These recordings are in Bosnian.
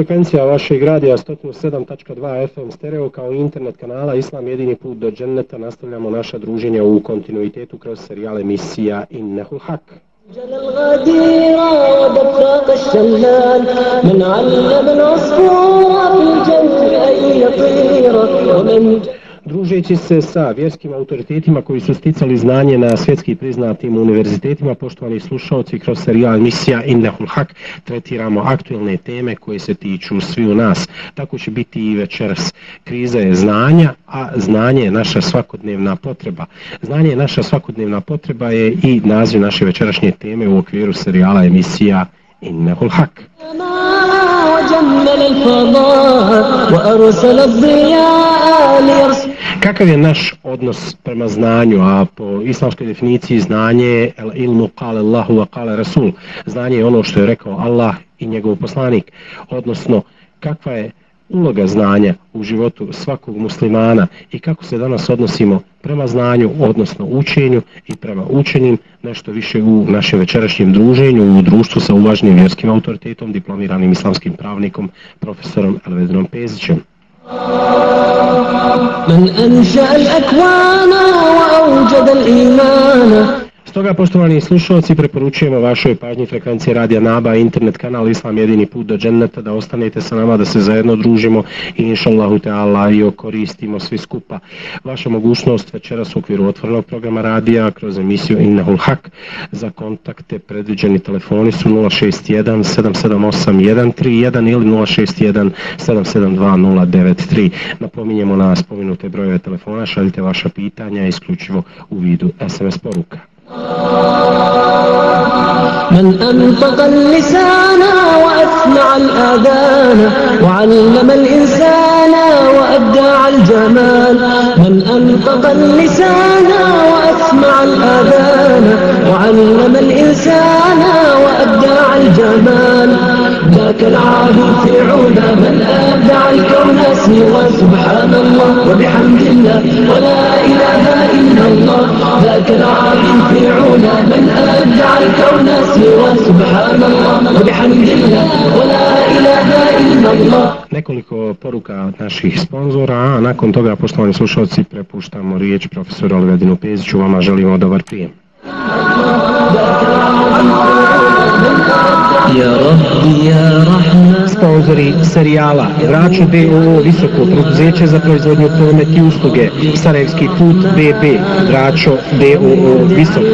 frekvencija vašeg radija 107.2 FM stereo kao internet kanala Islam jedini put do dženneta nastavljamo naša druženja u kontinuitetu kroz serijal emisija Innehul Hak. جل الغدير ودفاق الشلال من علم العصفور في الجو أن يطير ومن družeći se sa vjerskim autoritetima koji su sticali znanje na svjetski priznatim univerzitetima, poštovani slušalci, kroz serijal emisija Innehul Hak tretiramo aktualne teme koje se tiču svi u nas. Tako će biti i večeras. Kriza je znanja, a znanje je naša svakodnevna potreba. Znanje je naša svakodnevna potreba je i naziv naše večerašnje teme u okviru serijala emisija Innehul Hak. وجمل الفضاء وأرسل الضياء ليرسل Kakav je naš odnos prema znanju, a po islamskoj definiciji znanje je el ilmu kale Allahu wa kale Rasul. Znanje je ono što je rekao Allah i njegov poslanik. Odnosno, kakva je uloga znanja u životu svakog muslimana i kako se danas odnosimo prema znanju, odnosno učenju i prema učenim, nešto više u našem večerašnjem druženju, u društvu sa uvažnim vjerskim autoritetom, diplomiranim islamskim pravnikom, profesorom Elvedinom Pezićem. من أنشأ الأكوان وأوجد الإيمان Stoga, poštovani slušalci, preporučujemo vašoj pažnji frekvencije Radija Naba, internet kanal Islam jedini put do dženneta, da ostanete sa nama, da se zajedno družimo i inšallahu Teala i okoristimo svi skupa. Vaša mogućnost večeras u okviru otvornog programa Radija kroz emisiju Innahul Hak za kontakte predviđeni telefoni su 061 778 131 ili 061 772 093. Napominjemo na spomenute brojeve telefona, šaljite vaša pitanja isključivo u vidu SMS poruka. من أنطق اللسان وأسمع الآذان وعلم الإنسان وأبدع الجمال. من أنطق اللسان وأسمع الآذان وعلم الإنسان وأبدع الجمال. ذاك العابد في علا من أبدع الكون سوى سبحان الله وبحمد الله ولا إله إلا الله ذاك العابد في علا من أبدع الكون سوى سبحان الله وبحمد الله ولا إله إلا الله Nekoliko poruka od naših sponzora, a nakon toga, poštovani slušalci, prepuštamo riječ profesoru Alvedinu Peziću, vama želimo dobar prijem. Sponzori serijala Vraću BOO Visoko preduzeće za proizvodnju promet i usluge. Sarajevski put BB Vraćo BOO Visoko.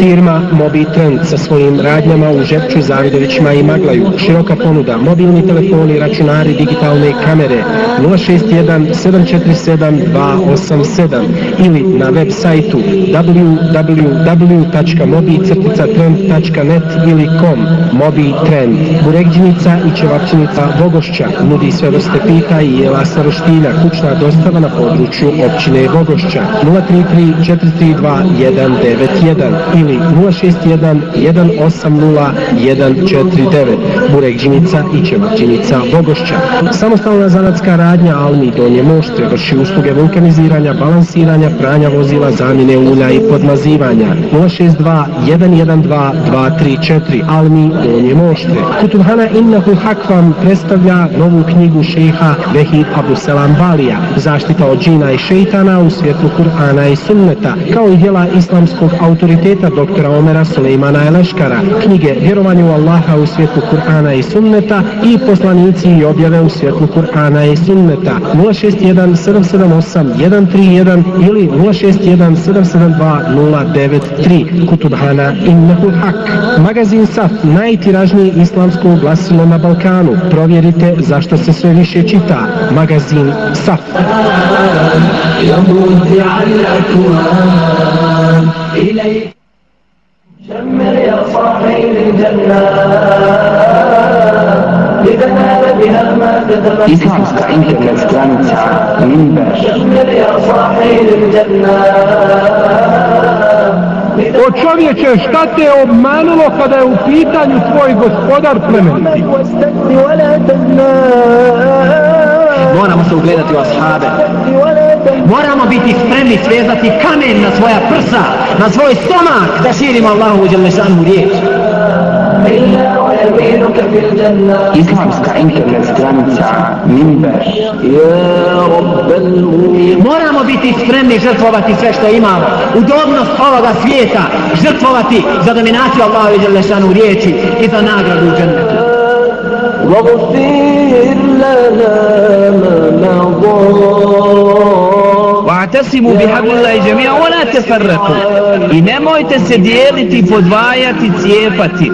Firma Mobi Trend sa svojim radnjama u Žepču, Zavidovićima i Maglaju. Široka ponuda, mobilni telefoni, računari, digitalne kamere. 061 747 287 ili na web sajtu www www.mobi.trend.net ili com Mobi Trend Buregđinica i Čevapćinica Bogošća nudi sve vrste pita i jela sa roštilja, kućna dostava na području općine Bogošća 033 432 191 ili 061 180 149 Buregđinica i Čevačinica Bogošća. Samostalna zanatska radnja Almi Donje Moštre vrši usluge vulkaniziranja, balansiranja, pranja vozila, zamjene ulja i podmazivanja. 062 112 234 Almi Donje Moštre. Kutuhana Innahu Hakvam predstavlja novu knjigu šeha Vehid Abu Selam Balija, zaštita od džina i šeitana u svijetu Kur'ana i Sunneta, kao i djela islamskog autoriteta doktora Omera Suleimana Eleškara, knjige Vjerovanje u Allaha u svijetu Kur'ana i Sunneta i poslanici i objave u svijetu Kur'ana i Sunneta. 061 778 131 ili 061 772 093 Kutubhana Innehu Hak Magazin Saf, najtiražniji islamsko glasilo na Balkanu. Provjerite zašto se sve više čita. Magazin SAF. Islamska internet stranica Minber O čovječe, šta te obmanulo kada je u pitanju tvoj gospodar plemeniti? Moramo se ugledati u ashabe. Moramo biti spremni svezati kamen na svoja prsa, na svoj stomak, da širimo Allahu uđelešanu Đelešanu riječ. Islamska internet stranica Minber Moramo biti spremni žrtvovati sve što imamo. Udobnost ovoga svijeta žrtvovati za dominaciju Allaha i Đelešanu riječi i za nagradu u džennetu. واغفر لنا ما مضى Wa'tasimu bihablillahi jami'a wa la tafarraqu. I nemojte se dijeliti, podvajati, cijepati.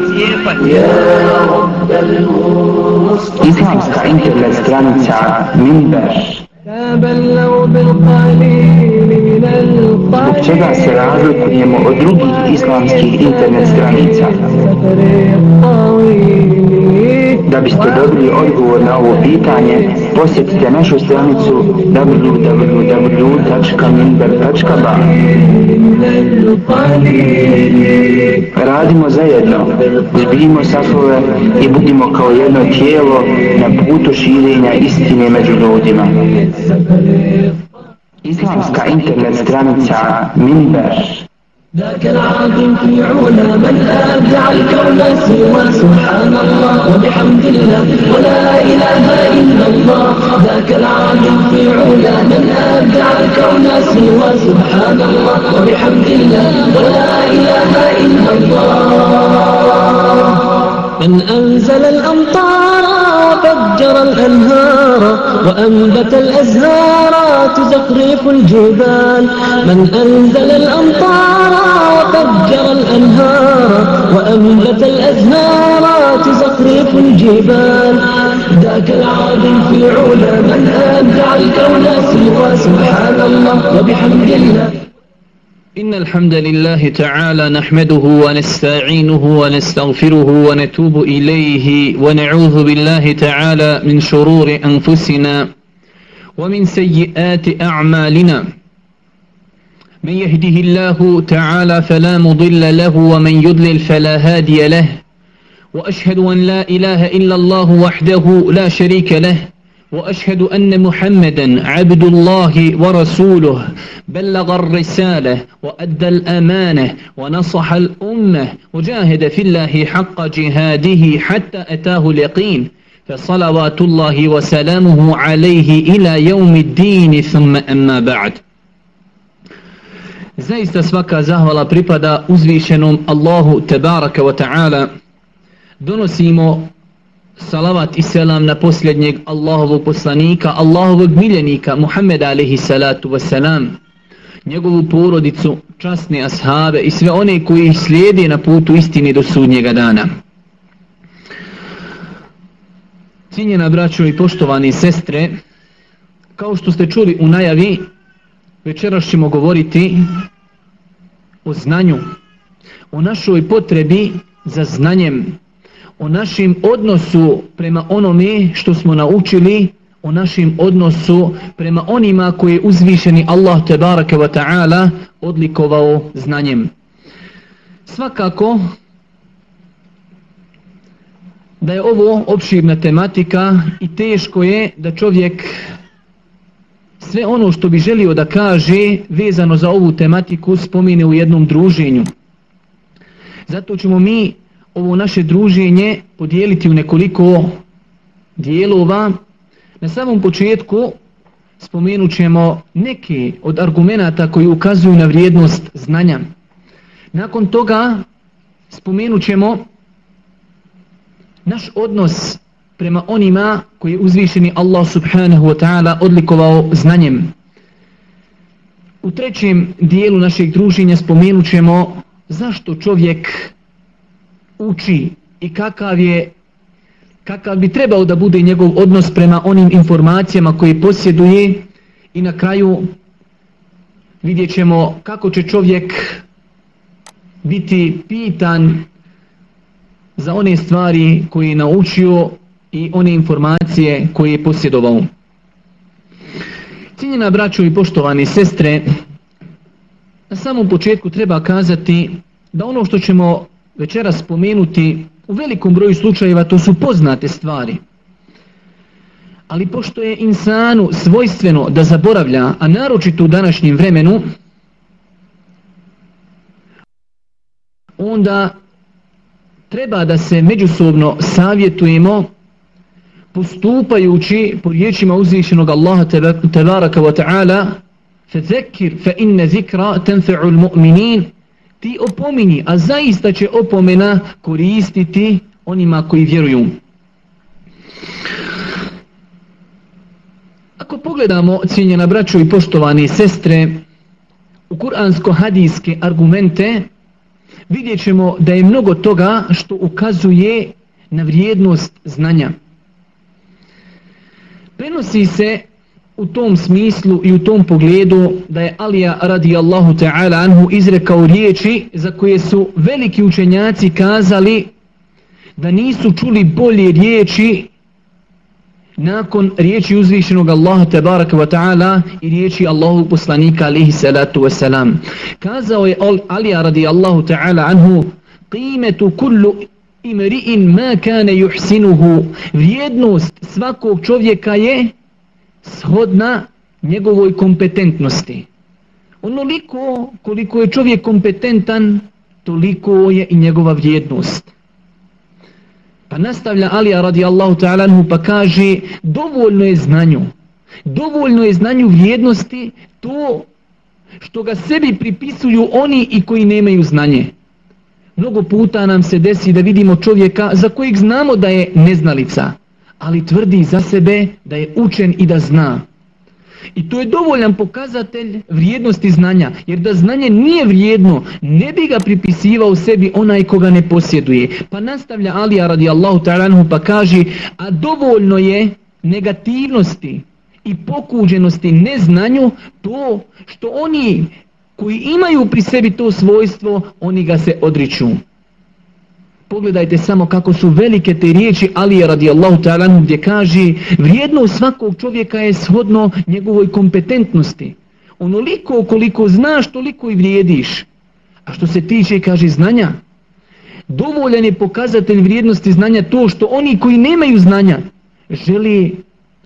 Islamska internet stranica Minber تبلوا بالقليل من Zbog čega se razlikujemo od drugih islamskih internet stranica? السفر الطويل Da biste dobili odgovor na ovo pitanje, posjetite našu stranicu www.minber.ba Radimo zajedno, zbijimo safove i budimo kao jedno tijelo na putu širenja istine među ljudima. Islamska internet stranica Minber ذاك العظيم في علا من أبدع الكون سوى سبحان الله وبحمد الله ولا إله إلا الله. ذاك العظيم في علا من أبدع الكون سوى سبحان الله وبحمد الله ولا إله إلا الله. من أنزل الأمطار وفجر الأنهار وأنبت الأزهار تزخرف الجبال. من أنزل الأمطار وفجر الأنهار وأنبت الأزهار تزخرف الجبال. ذاك العظيم في علا من أبدع الكون سوى سبحان الله وبحمد الله. إن الحمد لله تعالى نحمده ونستعينه ونستغفره ونتوب إليه ونعوذ بالله تعالى من شرور أنفسنا ومن سيئات أعمالنا. من يهده الله تعالى فلا مضل له ومن يضلل فلا هادي له. وأشهد أن لا إله إلا الله وحده لا شريك له وأشهد أن محمدا عبد الله ورسوله. بلغ الرسالة وأدى الأمانة ونصح الأمة وجاهد في الله حق جهاده حتى أتاه اليقين. فصلوات الله وسلامه عليه إلى يوم الدين ثم أما بعد. Zaista svaka zahvala pripada uzvišenom Allahu Tebaraka wa ta'ala. Donosimo salavat i selam na posljednjeg Allahovog poslanika, Allahovog miljenika, Muhammeda alaihi salatu wasalam, njegovu porodicu, časne ashabe i sve one koji ih slijede na putu istine do sudnjega dana. Cijenjena braćo i poštovani sestre, kao što ste čuli u najavi, večeras ćemo govoriti o znanju, o našoj potrebi za znanjem, o našim odnosu prema onome što smo naučili, o našim odnosu prema onima koje je uzvišeni Allah tebareke ve ta'ala odlikovao znanjem. Svakako da je ovo opširna tematika i teško je da čovjek sve ono što bi želio da kaže vezano za ovu tematiku spomine u jednom druženju. Zato ćemo mi ovo naše druženje podijeliti u nekoliko dijelova. Na samom početku spomenut ćemo neke od argumenta koji ukazuju na vrijednost znanja. Nakon toga spomenut ćemo naš odnos prema onima koji je uzvišeni Allah subhanahu wa ta'ala odlikovao znanjem. U trećem dijelu našeg druženja spomenut ćemo zašto čovjek uči i kakav je kakav bi trebao da bude njegov odnos prema onim informacijama koje posjeduje i na kraju vidjet ćemo kako će čovjek biti pitan za one stvari koje je naučio i one informacije koje je posjedovao. Cijenjena braćo i poštovani sestre, na samom početku treba kazati da ono što ćemo večera spomenuti u velikom broju slučajeva to su poznate stvari. Ali pošto je insanu svojstveno da zaboravlja, a naročito u današnjem vremenu, onda treba da se međusobno savjetujemo postupajući po riječima uzvišenog Allaha tebaraka wa ta'ala fezekir fe inne zikra tenfe'u mu'minin ti opomini, a zaista će opomena koristiti onima koji vjeruju. Ako pogledamo, cijenjena braćo i poštovane sestre, u kuransko-hadijske argumente, vidjet ćemo da je mnogo toga što ukazuje na vrijednost znanja. Prenosi se u tom smislu i u tom pogledu da je Alija radijallahu ta'ala anhu izrekao riječi za koje su veliki učenjaci kazali da nisu čuli bolje riječi nakon riječi uzvišenog Allaha tabaraka wa ta'ala i riječi Allahu poslanika alihi salatu wa salam. Kazao je Alija radijallahu ta'ala anhu qimetu kullu imri'in ma kane juhsinuhu. vrijednost svakog čovjeka je shodna njegovoj kompetentnosti. Onoliko koliko je čovjek kompetentan, toliko je i njegova vrijednost. Pa nastavlja Alija radijallahu ta'ala pa kaže dovoljno je znanju. Dovoljno je znanju vrijednosti to što ga sebi pripisuju oni i koji nemaju znanje. Mnogo puta nam se desi da vidimo čovjeka za kojeg znamo da je neznalica ali tvrdi za sebe da je učen i da zna. I to je dovoljan pokazatelj vrijednosti znanja, jer da znanje nije vrijedno, ne bi ga pripisivao sebi onaj koga ne posjeduje. Pa nastavlja Alija radijallahu ta'ala pa kaže, a dovoljno je negativnosti i pokuđenosti neznanju to što oni koji imaju pri sebi to svojstvo, oni ga se odriču. Pogledajte samo kako su velike te riječi Alija radijallahu ta'ala gdje kaže vrijednost svakog čovjeka je shodno njegovoj kompetentnosti. Onoliko koliko znaš toliko i vrijediš. A što se tiče kaže znanja dovoljan je pokazatelj vrijednosti znanja to što oni koji nemaju znanja želi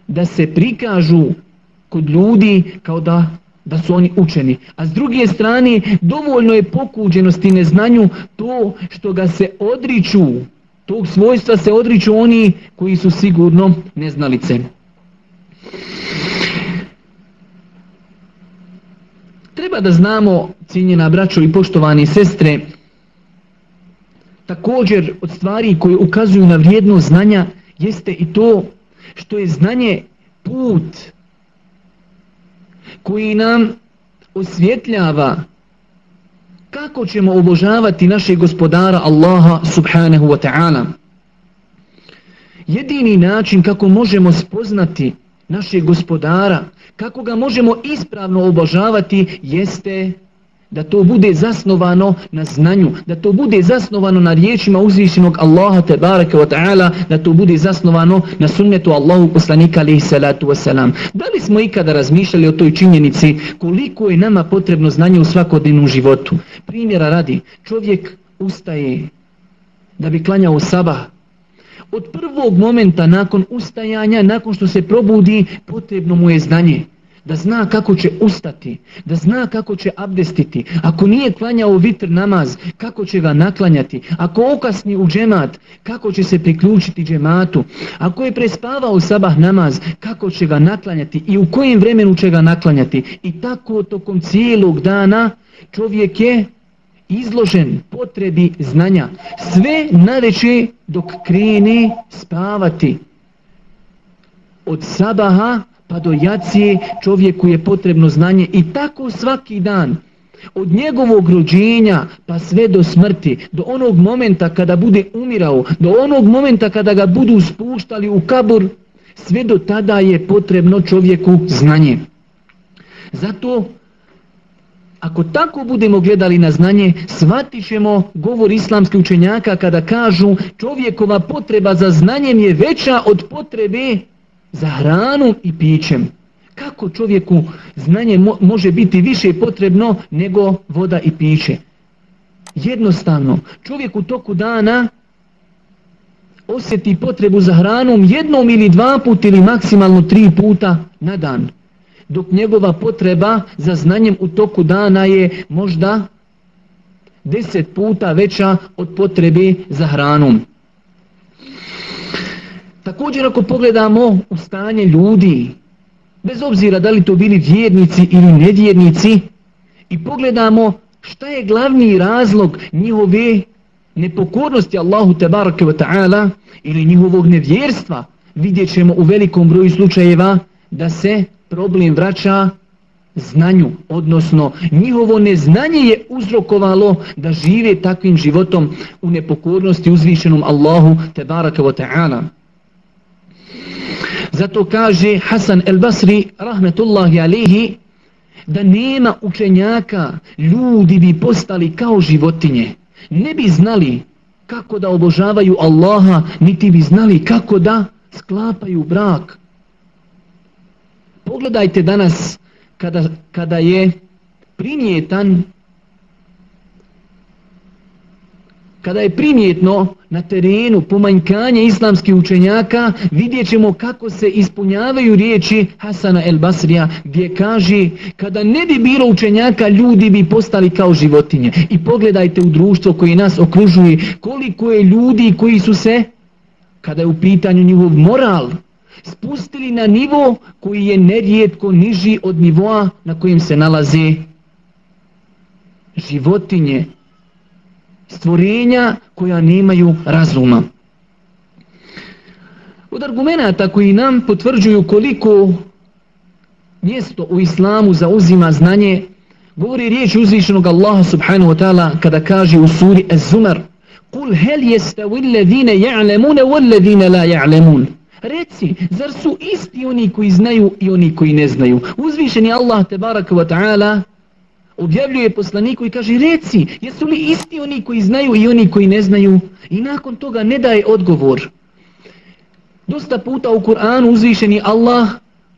da se prikažu kod ljudi kao da da su oni učeni. A s druge strane, dovoljno je pokuđenosti neznanju to što ga se odriču, tog svojstva se odriču oni koji su sigurno neznalice. Treba da znamo, cijenjena braćo i poštovani sestre, također od stvari koje ukazuju na vrijednost znanja jeste i to što je znanje put koji nam osvjetljava kako ćemo obožavati našeg gospodara Allaha subhanahu wa ta'ala. Jedini način kako možemo spoznati našeg gospodara, kako ga možemo ispravno obožavati jeste da to bude zasnovano na znanju, da to bude zasnovano na riječima uzvišenog Allaha te bareke wa ta'ala, da to bude zasnovano na sunnetu Allahu poslanika alaihi salatu wa salam. Da li smo ikada razmišljali o toj činjenici koliko je nama potrebno znanje u svakodnevnom životu? Primjera radi, čovjek ustaje da bi klanjao sabah, od prvog momenta nakon ustajanja, nakon što se probudi, potrebno mu je znanje da zna kako će ustati, da zna kako će abdestiti. Ako nije klanjao vitr namaz, kako će ga naklanjati. Ako okasni u džemat, kako će se priključiti džematu. Ako je prespavao sabah namaz, kako će ga naklanjati i u kojem vremenu će ga naklanjati. I tako tokom cijelog dana čovjek je izložen potrebi znanja. Sve naveće dok krene spavati. Od sabaha pa do jacije čovjeku je potrebno znanje i tako svaki dan od njegovog rođenja pa sve do smrti, do onog momenta kada bude umirao, do onog momenta kada ga budu spuštali u kabur, sve do tada je potrebno čovjeku znanje. Zato, ako tako budemo gledali na znanje, shvatit ćemo govor islamskih učenjaka kada kažu čovjekova potreba za znanjem je veća od potrebe za hranom i pićem. Kako čovjeku znanje mo može biti više potrebno nego voda i piće? Jednostavno, čovjek u toku dana osjeti potrebu za hranom jednom ili dva puta ili maksimalno tri puta na dan. Dok njegova potreba za znanjem u toku dana je možda deset puta veća od potrebe za hranom. Također ako pogledamo u stanje ljudi, bez obzira da li to bili vjernici ili nevjernici, i pogledamo šta je glavni razlog njihove nepokornosti Allahu tebarake wa ta'ala ili njihovog nevjerstva, vidjet ćemo u velikom broju slučajeva da se problem vraća znanju, odnosno njihovo neznanje je uzrokovalo da žive takvim životom u nepokornosti uzvišenom Allahu tebaraka wa ta'ala. Zato kaže Hasan el Basri, rahmetullahi alihi, da nema učenjaka, ljudi bi postali kao životinje. Ne bi znali kako da obožavaju Allaha, niti bi znali kako da sklapaju brak. Pogledajte danas kada, kada je primjetan kada je primjetno na terenu pomanjkanje islamskih učenjaka, vidjet ćemo kako se ispunjavaju riječi Hasana el Basrija, gdje kaže, kada ne bi bilo učenjaka, ljudi bi postali kao životinje. I pogledajte u društvo koje nas okružuje, koliko je ljudi koji su se, kada je u pitanju njihov moral, spustili na nivo koji je nerijetko niži od nivoa na kojem se nalaze životinje, stvorenja koja nemaju razuma. Od argumenta koji nam potvrđuju koliko mjesto u islamu zauzima znanje, govori riječ uzvišenog Allaha subhanahu wa ta'ala kada kaže u suri Az-Zumar Kul hel jeste alladhina illedine ja'lemune u la ja'lemun. Reci, zar su isti oni koji znaju i oni koji ne znaju? Uzvišeni Allah tebaraka wa ta'ala objavljuje poslaniku i kaže reci, jesu li isti oni koji znaju i oni koji ne znaju? I nakon toga ne daje odgovor. Dosta puta u Kur'anu uzvišeni Allah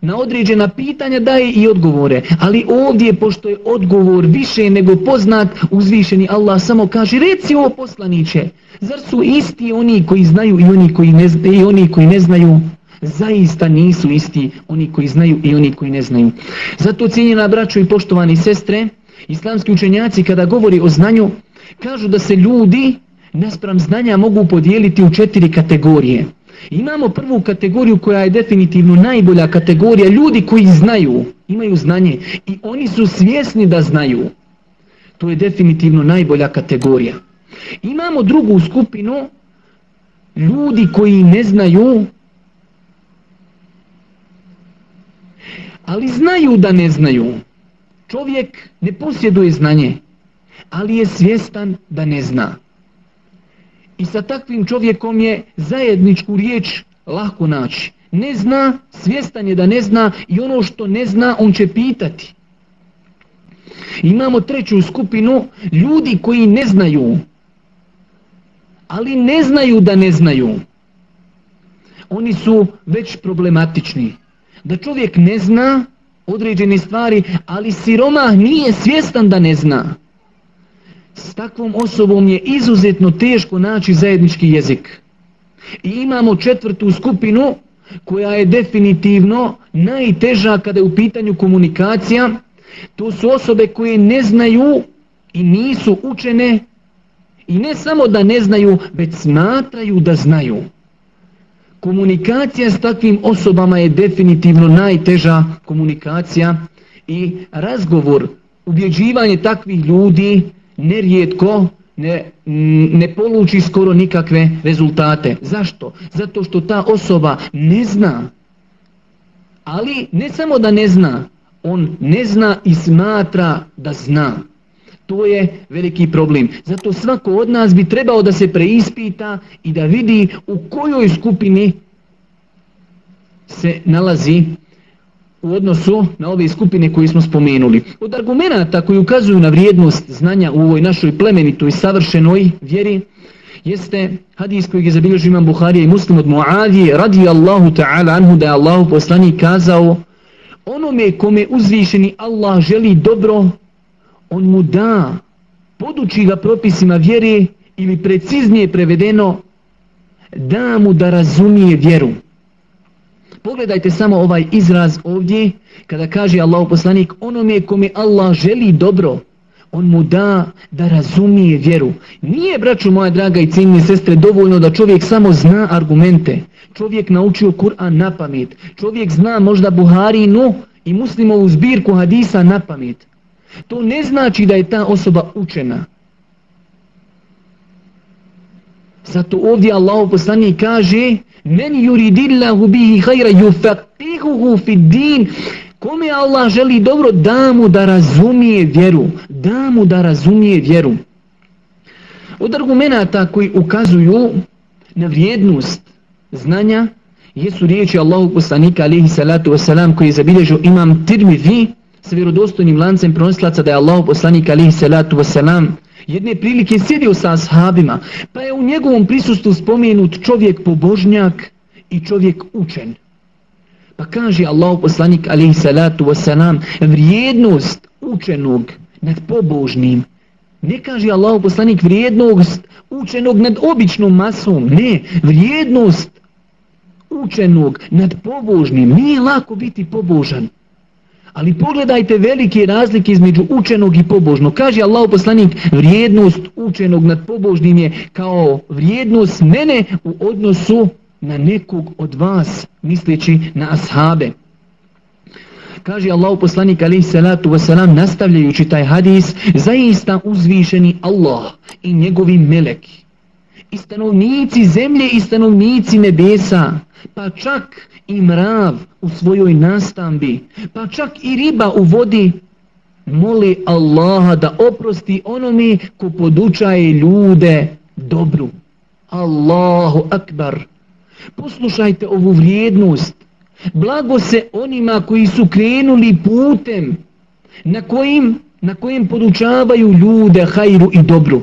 na određena pitanja daje i odgovore. Ali ovdje, pošto je odgovor više nego poznat, uzvišeni Allah samo kaže, reci ovo poslaniće, zar su isti oni koji znaju i oni koji ne, i oni koji ne znaju? Zaista nisu isti oni koji znaju i oni koji ne znaju. Zato cijenjena braćo i poštovani sestre, Islamski učenjaci kada govori o znanju, kažu da se ljudi naspram znanja mogu podijeliti u četiri kategorije. Imamo prvu kategoriju koja je definitivno najbolja kategorija, ljudi koji znaju, imaju znanje i oni su svjesni da znaju. To je definitivno najbolja kategorija. Imamo drugu skupinu, ljudi koji ne znaju, ali znaju da ne znaju. Čovjek ne posjeduje znanje, ali je svjestan da ne zna. I sa takvim čovjekom je zajedničku riječ lako naći. Ne zna, svjestan je da ne zna i ono što ne zna on će pitati. Imamo treću skupinu ljudi koji ne znaju, ali ne znaju da ne znaju. Oni su već problematični. Da čovjek ne zna, određene stvari, ali siromah nije svjestan da ne zna. S takvom osobom je izuzetno teško naći zajednički jezik. I imamo četvrtu skupinu koja je definitivno najteža kada je u pitanju komunikacija. To su osobe koje ne znaju i nisu učene i ne samo da ne znaju, već smatraju da znaju. Komunikacija s takvim osobama je definitivno najteža komunikacija i razgovor, ubjeđivanje takvih ljudi nerijetko ne, ne poluči skoro nikakve rezultate. Zašto? Zato što ta osoba ne zna, ali ne samo da ne zna, on ne zna i smatra da zna. To je veliki problem. Zato svako od nas bi trebao da se preispita i da vidi u kojoj skupini se nalazi u odnosu na ove skupine koje smo spomenuli. Od argumenta koji ukazuju na vrijednost znanja u ovoj našoj plemenitoj savršenoj vjeri jeste hadis koji je zabilježio imam Buharija i muslim od Muavije radi Allahu ta'ala anhu da je Allahu poslanik kazao onome kome uzvišeni Allah želi dobro on mu da, poduči ga propisima vjere ili preciznije prevedeno, da mu da razumije vjeru. Pogledajte samo ovaj izraz ovdje, kada kaže Allah poslanik, onome kome Allah želi dobro, on mu da da razumije vjeru. Nije, braću moja draga i ciljne sestre, dovoljno da čovjek samo zna argumente. Čovjek naučio Kur'an na pamet. Čovjek zna možda Buharinu i muslimovu zbirku hadisa na pamet. To ne znači da je ta osoba učena. Zato ovdje Allah poslani kaže Men yuridillahu bihi hajra yufaqihuhu fid din Kome Allah želi dobro da mu da razumije vjeru Da mu da razumije vjeru Od argumenta koji ukazuju na vrijednost znanja jesu riječi Allahu poslanika alihi salatu wasalam koji je zabilježio imam Tirmidhi s vjerodostojnim lancem prenosilaca da je Allah poslanik alihi salatu wasalam jedne prilike sjedio sa ashabima pa je u njegovom prisustvu spomenut čovjek pobožnjak i čovjek učen. Pa kaže Allah poslanik alihi salatu wasalam vrijednost učenog nad pobožnim Ne kaže Allah poslanik vrijednost učenog nad običnom masom. Ne, vrijednost učenog nad pobožnim. Nije lako biti pobožan. Ali pogledajte velike razlike između učenog i pobožnog. Kaže Allah poslanik, vrijednost učenog nad pobožnim je kao vrijednost mene u odnosu na nekog od vas, misleći na ashabe. Kaže Allah poslanik alaih salatu wasalam nastavljajući taj hadis, zaista uzvišeni Allah i njegovi meleki stanovnici zemlje i stanovnici nebesa, pa čak i mrav u svojoj nastambi, pa čak i riba u vodi, moli Allaha da oprosti onome ko podučaje ljude dobru. Allahu akbar. Poslušajte ovu vrijednost. Blago se onima koji su krenuli putem na kojim, na kojim podučavaju ljude hajru i dobru.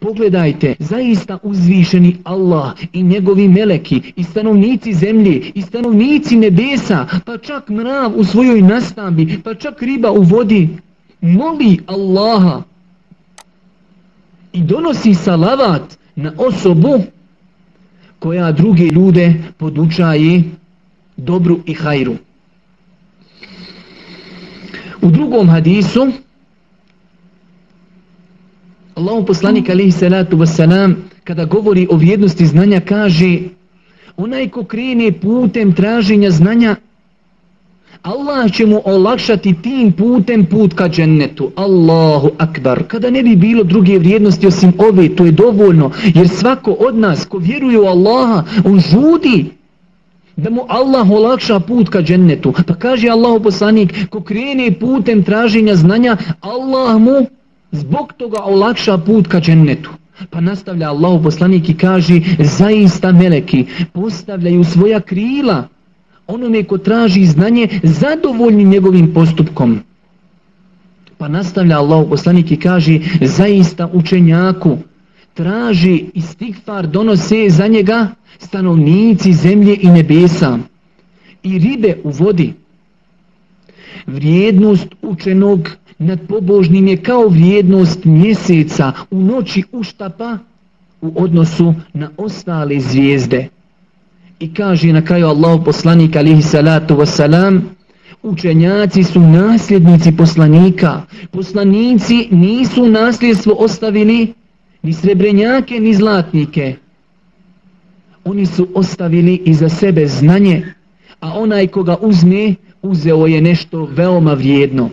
Pogledajte, zaista uzvišeni Allah i njegovi meleki i stanovnici zemlje i stanovnici nebesa, pa čak mrav u svojoj nastambi, pa čak riba u vodi, moli Allaha i donosi salavat na osobu koja druge ljude podučaje dobru i hajru. U drugom hadisu Allahu poslanik alihi salatu wassalam kada govori o vrijednosti znanja kaže onaj ko krene putem traženja znanja Allah će mu olakšati tim putem put ka džennetu. Allahu akbar. Kada ne bi bilo druge vrijednosti osim ove, to je dovoljno. Jer svako od nas ko vjeruje u Allaha, on žudi da mu Allah olakša put ka džennetu. Pa kaže Allahu poslanik, ko krene putem traženja znanja, Allah mu zbog toga olakša put ka džennetu. Pa nastavlja Allahu poslanik i kaže zaista meleki postavljaju svoja krila onome ko traži znanje zadovoljni njegovim postupkom. Pa nastavlja Allahu poslanik i kaže zaista učenjaku traži istigfar donose za njega stanovnici zemlje i nebesa i ribe u vodi. Vrijednost učenog nad pobožnim je kao vrijednost mjeseca u noći uštapa u odnosu na ostale zvijezde. I kaže na kraju Allah poslanik alihi salatu wasalam učenjaci su nasljednici poslanika. Poslanici nisu nasljedstvo ostavili ni srebrenjake ni zlatnike. Oni su ostavili iza sebe znanje, a onaj koga uzme, uzeo je nešto veoma vrijedno.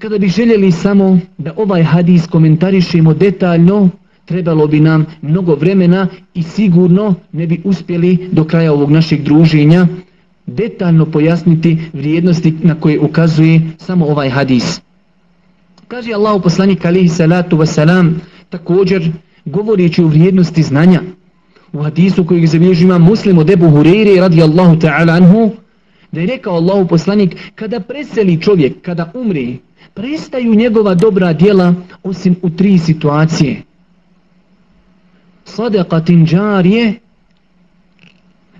Kada bi željeli samo da ovaj hadis komentarišemo detaljno, trebalo bi nam mnogo vremena i sigurno ne bi uspjeli do kraja ovog našeg druženja detaljno pojasniti vrijednosti na koje ukazuje samo ovaj hadis. Kaže Allah poslanik alihi salatu wasalam također govorići o vrijednosti znanja u hadisu kojeg zabilježi ima muslim od Ebu Hureyre radijallahu ta'ala anhu da je rekao Allahu poslanik kada preseli čovjek, kada umri prestaju njegova dobra djela osim u tri situacije. Sadaqatin džarije,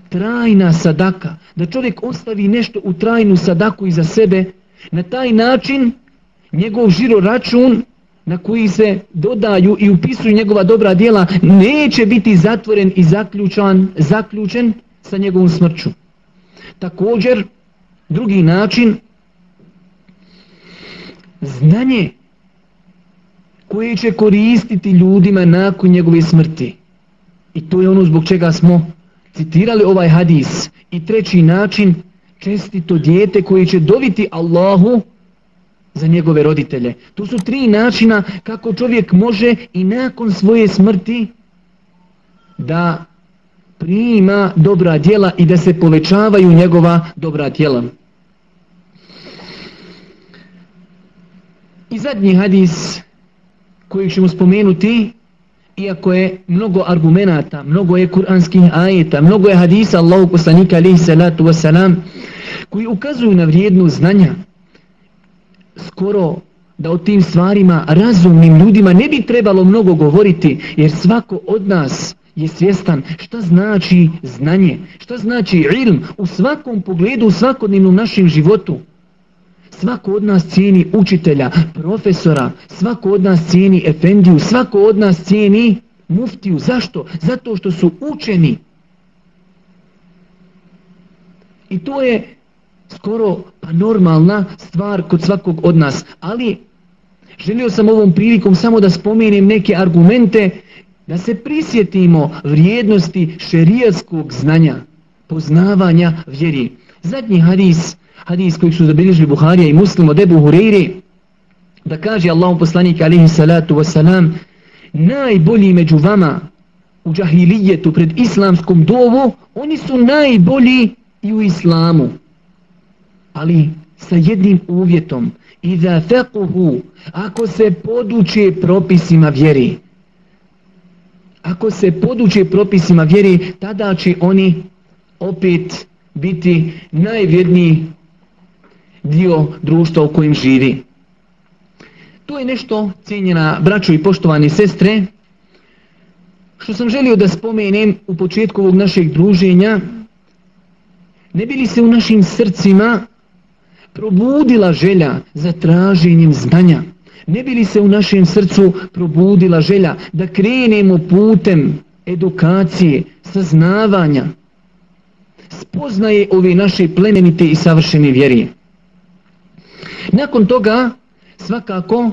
trajna sadaka, da čovjek ostavi nešto u trajnu sadaku iza sebe, na taj način njegov žiro račun na koji se dodaju i upisuju njegova dobra djela neće biti zatvoren i zaključan, zaključen sa njegovom smrću. Također, drugi način, znanje koje će koristiti ljudima nakon njegove smrti. I to je ono zbog čega smo citirali ovaj hadis. I treći način, čestito dijete koje će doviti Allahu za njegove roditelje. To su tri načina kako čovjek može i nakon svoje smrti da prima dobra djela i da se povećavaju njegova dobra djela. I zadnji hadis koji ćemo spomenuti, iako je mnogo argumenata, mnogo je kuranskih ajeta, mnogo je hadisa Allahu poslanika alaihi salatu wasalam, koji ukazuju na vrijednu znanja, skoro da o tim stvarima razumnim ljudima ne bi trebalo mnogo govoriti, jer svako od nas je svjestan šta znači znanje, šta znači ilm u svakom pogledu, u svakodnevnom našem životu. Svako od nas cijeni učitelja, profesora, svako od nas cijeni efendiju, svako od nas cijeni muftiju. Zašto? Zato što su učeni. I to je skoro pa normalna stvar kod svakog od nas. Ali želio sam ovom prilikom samo da spomenem neke argumente da se prisjetimo vrijednosti šerijatskog znanja, poznavanja vjeri. Zadnji hadis, hadis koji su zabilježili Buharija i Muslim od Ebu Hureyre, da kaže Allahom poslanik alaihi salatu wasalam, najbolji među vama u džahilijetu pred islamskom dovu, oni su najbolji i u islamu. Ali sa jednim uvjetom, i da fekuhu, ako se poduče propisima vjeri, ako se poduče propisima vjeri, tada će oni opet biti najvjedniji dio društva u kojem živi. To je nešto, cijenjena braćo i poštovani sestre, što sam želio da spomenem u početku ovog našeg druženja, ne bili se u našim srcima probudila želja za traženjem znanja, ne bi li se u našem srcu probudila želja da krenemo putem edukacije, saznavanja, spoznaje ove naše plemenite i savršene vjerije. Nakon toga, svakako,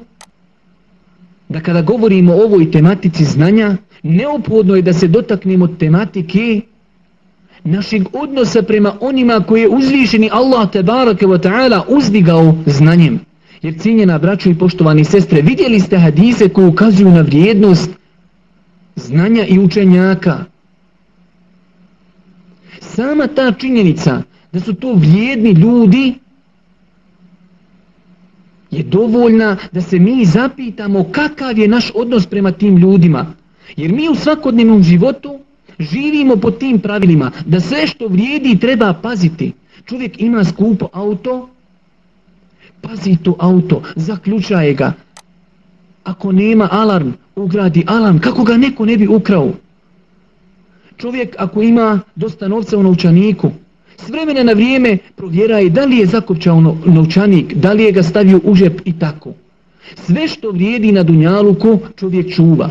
da kada govorimo o ovoj tematici znanja, neophodno je da se dotaknemo tematike našeg odnosa prema onima koje je uzvišeni Allah tebarake wa ta'ala uzdigao znanjem. Jer cijenjena braćo i poštovani sestre, vidjeli ste hadise koji ukazuju na vrijednost znanja i učenjaka. Sama ta činjenica da su to vrijedni ljudi je dovoljna da se mi zapitamo kakav je naš odnos prema tim ljudima. Jer mi u svakodnevnom životu živimo po tim pravilima da sve što vrijedi treba paziti. Čovjek ima skupo auto, pazi to auto, zaključaje ga. Ako nema alarm, ugradi alarm, kako ga neko ne bi ukrao? Čovjek ako ima dosta novca u novčaniku, s vremena na vrijeme provjeraje da li je zakopčao novčanik, da li je ga stavio u žep i tako. Sve što vrijedi na dunjaluku čovjek čuva.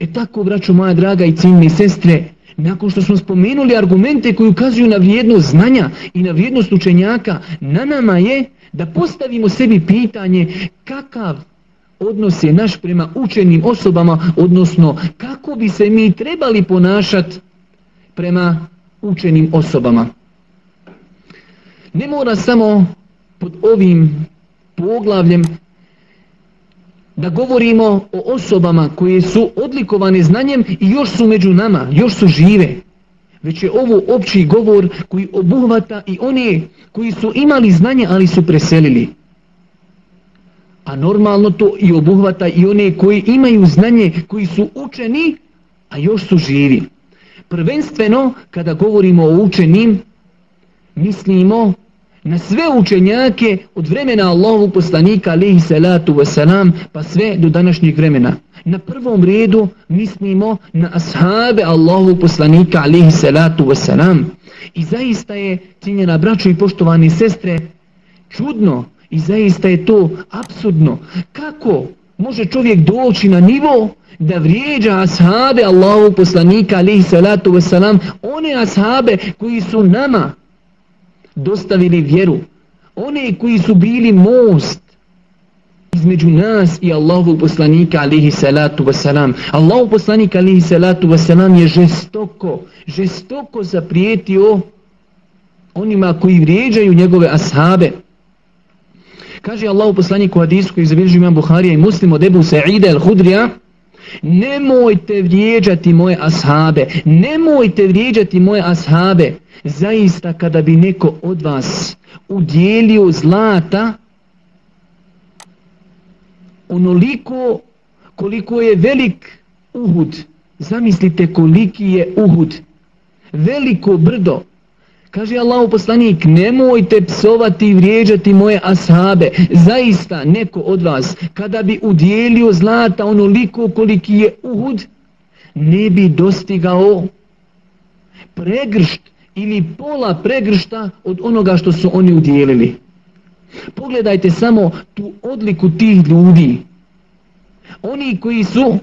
E tako, braćo moja draga i ciljne sestre, nakon što smo spomenuli argumente koji ukazuju na vrijednost znanja i na vrijednost učenjaka, na nama je da postavimo sebi pitanje kakav odnos je naš prema učenim osobama, odnosno kako bi se mi trebali ponašati prema učenim osobama. Ne mora samo pod ovim poglavljem da govorimo o osobama koje su odlikovane znanjem i još su među nama, još su žive. Već je ovo opći govor koji obuhvata i one koji su imali znanje, ali su preselili. A normalno to i obuhvata i one koji imaju znanje, koji su učeni, a još su živi. Prvenstveno, kada govorimo o učenim, mislimo na sve učenjake od vremena Allahu poslanika alihi salatu wasalam pa sve do današnjeg vremena. Na prvom redu mislimo na ashabe Allahu poslanika alihi salatu wasalam. I zaista je, cijenjena braćo i poštovani sestre, čudno i zaista je to absurdno. Kako može čovjek doći na nivo da vrijeđa ashabe Allahu poslanika alihi salatu wasalam, one ashabe koji su nama dostavili vjeru. one koji su bili most između nas i Allahu poslanika alihi salatu wasalam. Allahu poslanik alihi salatu wasalam je žestoko, žestoko zaprijetio onima koji vrijeđaju njegove ashabe. Kaže Allahu poslanik u hadisu koji zabilježi imam Buharija i muslim od Ebu Sa'ida al-Hudrija Nemojte vrijeđati moje ashabe, nemojte vrijeđati moje ashabe. Zaista kada bi neko od vas udjelio zlata, onoliko koliko je velik Uhud. Zamislite koliki je Uhud. Veliko brdo. Kaže Allahu poslanik, nemojte psovati i vrijeđati moje ashabe. Zaista neko od vas, kada bi udjelio zlata onoliko koliki je Uhud, ne bi dostigao pregršt ili pola pregršta od onoga što su oni udjelili. Pogledajte samo tu odliku tih ljudi. Oni koji su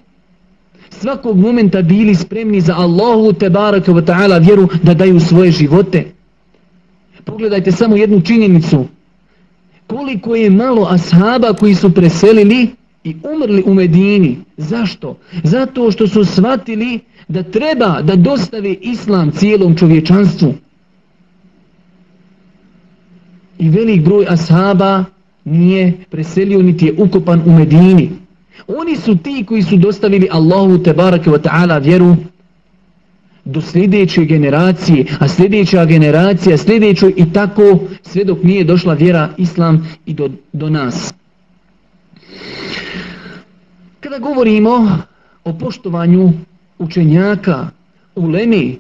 svakog momenta bili spremni za Allahu te baraka wa ta'ala vjeru da daju svoje živote. Pogledajte samo jednu činjenicu. Koliko je malo ashaba koji su preselili i umrli u Medini. Zašto? Zato što su shvatili da treba da dostave islam cijelom čovječanstvu i velik broj ashaba nije preselio niti je ukopan u Medini. Oni su ti koji su dostavili Allahu te barake wa ta'ala vjeru do sljedeće generacije, a sljedeća generacija sljedećoj i tako sve dok nije došla vjera Islam i do, do nas. Kada govorimo o poštovanju učenjaka, ulemi,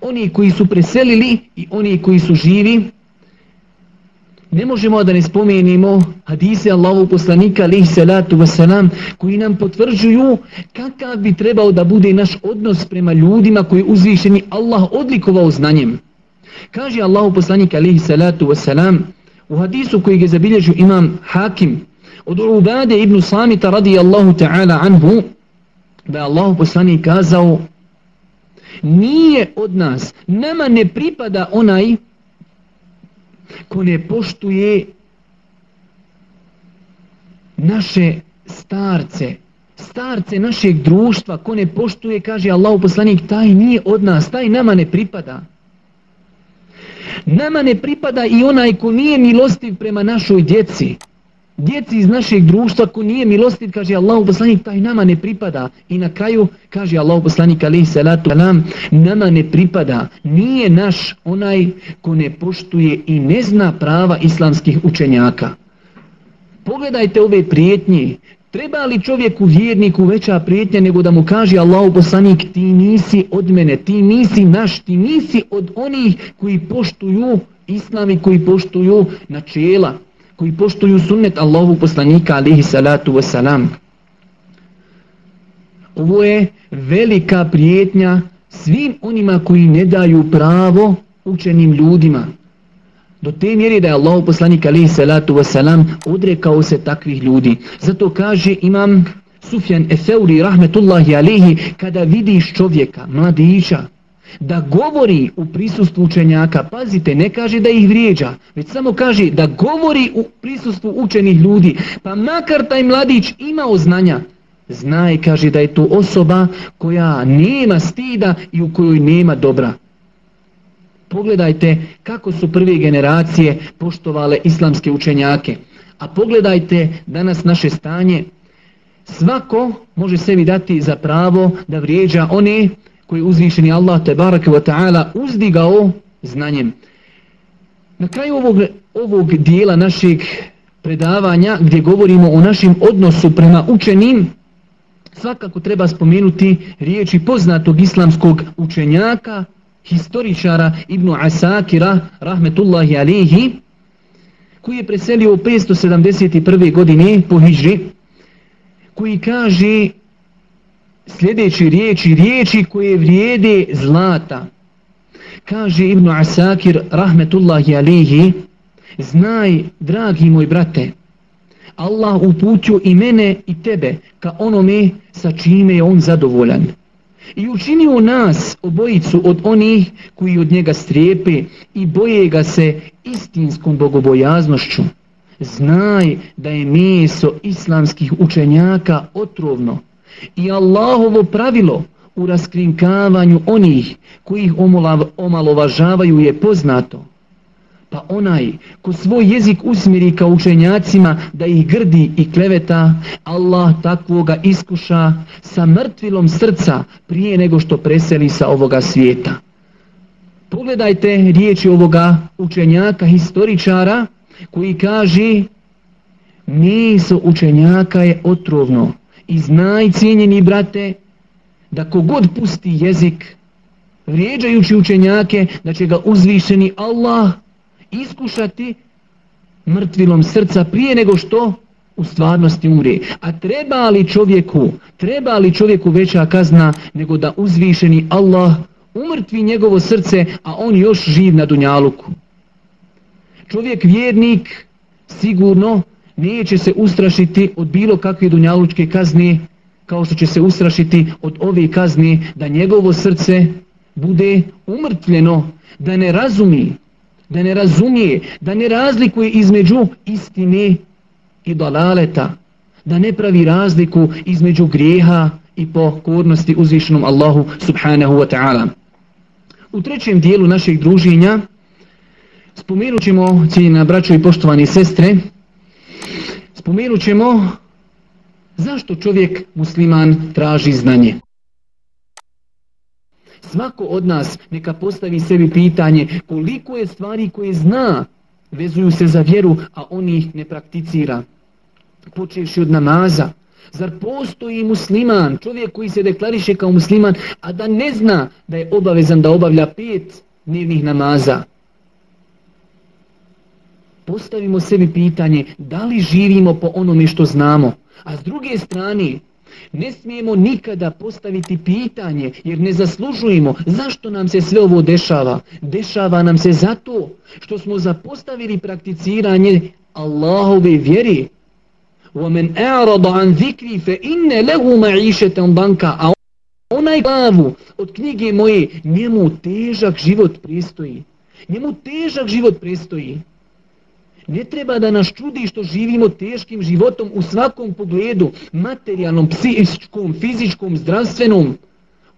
oni koji su preselili i oni koji su živi, ne možemo da ne spomenimo hadise Allahu poslanika alihi salatu wasalam koji nam potvrđuju kakav bi trebao da bude naš odnos prema ljudima koji uzvišeni Allah odlikovao znanjem. Kaže Allahu poslanika alihi salatu wasalam u hadisu koji ga zabilježu imam Hakim od Ubade ibn Samita radijallahu ta'ala anhu da je Allahu poslanik kazao nije od nas, nama ne pripada onaj ko ne poštuje naše starce, starce našeg društva, ko ne poštuje, kaže Allah poslanik, taj nije od nas, taj nama ne pripada. Nama ne pripada i onaj ko nije milostiv prema našoj djeci djeci iz našeg društva ko nije milostiv, kaže Allahu poslanik, taj nama ne pripada. I na kraju kaže Allahu poslanik, alaihi salatu nam, nama ne pripada. Nije naš onaj ko ne poštuje i ne zna prava islamskih učenjaka. Pogledajte ove prijetnje. Treba li čovjeku vjerniku veća prijetnja nego da mu kaže Allahu poslanik, ti nisi od mene, ti nisi naš, ti nisi od onih koji poštuju islami, koji poštuju načela koji poštuju sunnet Allahu poslanika alihi salatu wasalam. Ovo je velika prijetnja svim onima koji ne daju pravo učenim ljudima. Do te mjeri da je Allahu poslanik alihi salatu wasalam odrekao se takvih ljudi. Zato kaže imam Sufjan Efeuri rahmetullahi alihi kada vidiš čovjeka, mladića, da govori u prisustvu učenjaka, pazite, ne kaže da ih vrijeđa, već samo kaže da govori u prisustvu učenih ljudi, pa makar taj mladić imao znanja, znaje, kaže da je to osoba koja nema stida i u kojoj nema dobra. Pogledajte kako su prve generacije poštovale islamske učenjake, a pogledajte danas naše stanje, svako može sebi dati za pravo da vrijeđa one koji uzvišeni Allah te barake wa ta'ala uzdigao znanjem. Na kraju ovog, ovog dijela našeg predavanja gdje govorimo o našim odnosu prema učenim, svakako treba spomenuti riječi poznatog islamskog učenjaka, historičara Ibnu Asakira, rahmetullahi alihi, koji je preselio u 571. godine po Hidži, koji kaže sljedeći riječi, riječi koje vrijede zlata. Kaže Ibn Asakir, rahmetullahi alihi, znaj, dragi moj brate, Allah uputio i mene i tebe ka onome sa čime je on zadovoljan. i učinio nas obojicu od onih koji od njega strijepe i boje ga se istinskom bogobojaznošću. Znaj da je meso islamskih učenjaka otrovno i Allahovo pravilo u raskrinkavanju onih koji ih omalovažavaju je poznato. Pa onaj ko svoj jezik usmiri ka učenjacima da ih grdi i kleveta, Allah takvoga iskuša sa mrtvilom srca prije nego što preseli sa ovoga svijeta. Pogledajte riječi ovoga učenjaka, historičara, koji kaže nisu učenjaka je otrovno i znaj cijenjeni brate da kogod pusti jezik vrijeđajući učenjake da će ga uzvišeni Allah iskušati mrtvilom srca prije nego što u stvarnosti umre. A treba li čovjeku, treba li čovjeku veća kazna nego da uzvišeni Allah umrtvi njegovo srce, a on još živ na dunjaluku. Čovjek vjernik sigurno neće se ustrašiti od bilo kakve dunjalučke kazne kao što će se ustrašiti od ove kazne da njegovo srce bude umrtvljeno, da ne razumi da ne razumije, da ne razlikuje između istine i dalaleta, da ne pravi razliku između grijeha i pokornosti uzvišenom Allahu subhanahu wa ta'ala. U trećem dijelu našeg druženja spomenut ćemo, cijeljena braćo i poštovani sestre, spomenut ćemo zašto čovjek musliman traži znanje. Svako od nas neka postavi sebi pitanje koliko je stvari koje zna vezuju se za vjeru, a on ih ne prakticira. Počeši od namaza. Zar postoji musliman, čovjek koji se deklariše kao musliman, a da ne zna da je obavezan da obavlja pet dnevnih namaza? Postavimo sebi pitanje da li živimo po onome što znamo. A s druge strane, Ne smijemo nikada postaviti pitanje jer ne zaslužujemo zašto nam se sve ovo dešava. Dešava nam se zato što smo zapostavili prakticiranje Allahove vjeri. وَمَنْ أَعْرَضَ عَنْ ذِكْرِ فَإِنَّ لَهُ مَعِيشَةً banka A onaj glavu od knjige moje, njemu težak život pristoji. Njemu težak život pristoji. Ne treba da nas čudi što živimo teškim životom u svakom pogledu, materijalnom, psihičkom, fizičkom, zdravstvenom,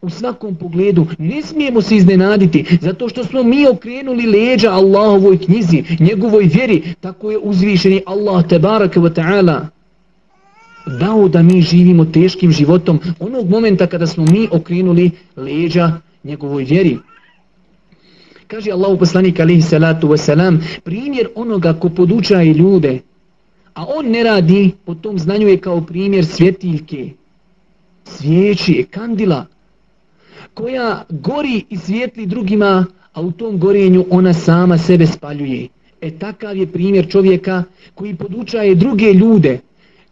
u svakom pogledu. Ne smijemo se iznenaditi, zato što smo mi okrenuli leđa Allahovoj knjizi, njegovoj vjeri, tako je uzvišeni Allah, tebaraka wa ta'ala, dao da mi živimo teškim životom onog momenta kada smo mi okrenuli leđa njegovoj vjeri. Kaže Allahu poslanik alihi salatu wasalam, primjer onoga ko podučaje ljude, a on ne radi, po tom znanju je kao primjer svjetiljke, svijeći, kandila, koja gori i svijetli drugima, a u tom gorenju ona sama sebe spaljuje. E takav je primjer čovjeka koji podučaje druge ljude,